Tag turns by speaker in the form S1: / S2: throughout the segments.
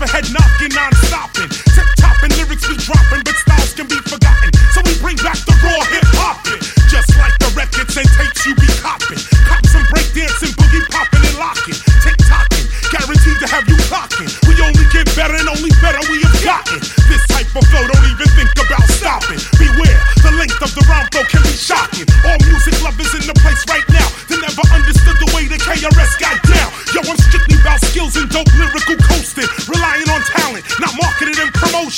S1: for
S2: head knocking, non-stopping. Tip topping lyrics be dropping, but styles can be forgotten. So we bring back the raw hip hopping, just like the records and tapes you be copping. Cop some breakdancing, boogie popping and locking, tick tocking, guaranteed to have you clocking. We only get better and only better we have gotten. This type of flow,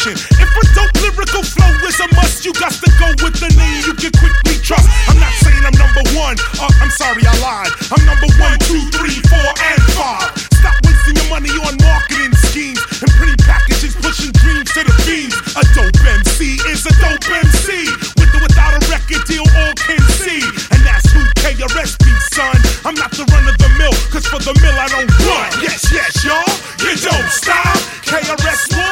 S2: and. If a dope lyrical flow is a must, you got to go with the name you can quickly trust. I'm not saying I'm number one, uh, I'm sorry I lied. I'm number one, two, three, four, and five. Stop wasting your money on marketing schemes and pretty packages pushing dreams to the fiends. A dope MC is a dope MC. With or without a record deal, all can see. And that's who KRS be, son. I'm not the run of the mill, cause for the mill I don't run. Yes, yes, y'all. You don't stop. KRS-One, rock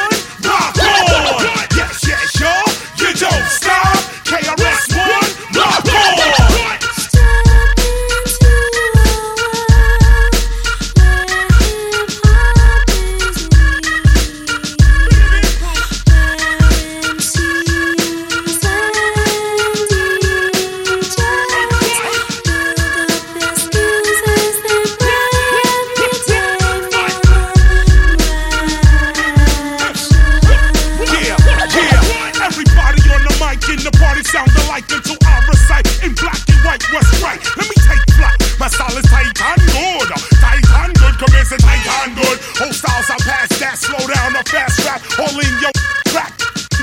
S2: party sound alike until I recite in black and white what's right. Let me take flight. My style is tight and good. Tight and good, tight and good. Whole styles I pass that. Slow down or fast rap. All in your track.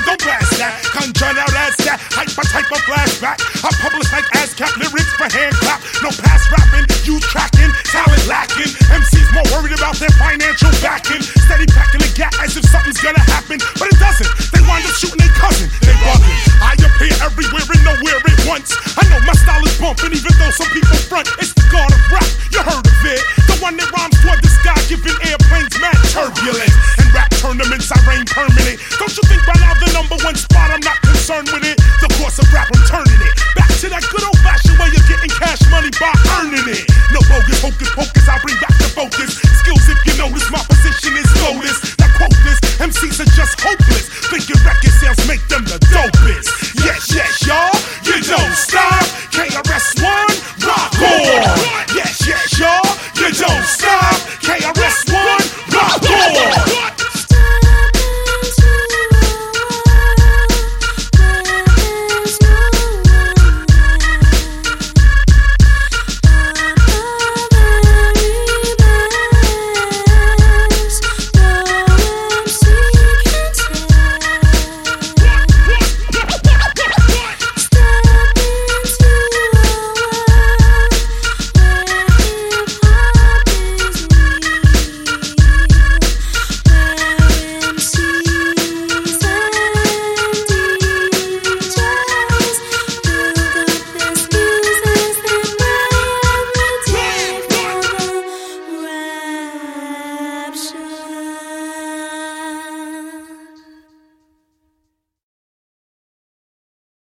S2: Don't blast that. Conjure out as that. Hyper type of flashback. I publish like ASCAP lyrics for hand clap. No pass rapping, you tracking. Talent lacking. MCs more worried about their financial backing. Steady packing the gap as if something's gonna happen. But it I know my style is bumping, even though some people front. It's the god of rap. You heard of it. The one that rhymes toward the sky, giving airplanes mad turbulence. And rap tournaments, I reign permanent. Don't you think by now the number one spot, I'm not concerned with it? The course of rap, I'm turning it. Back to that good old fashioned way of getting cash money by earning it. No bogus hocus pocus, I bring back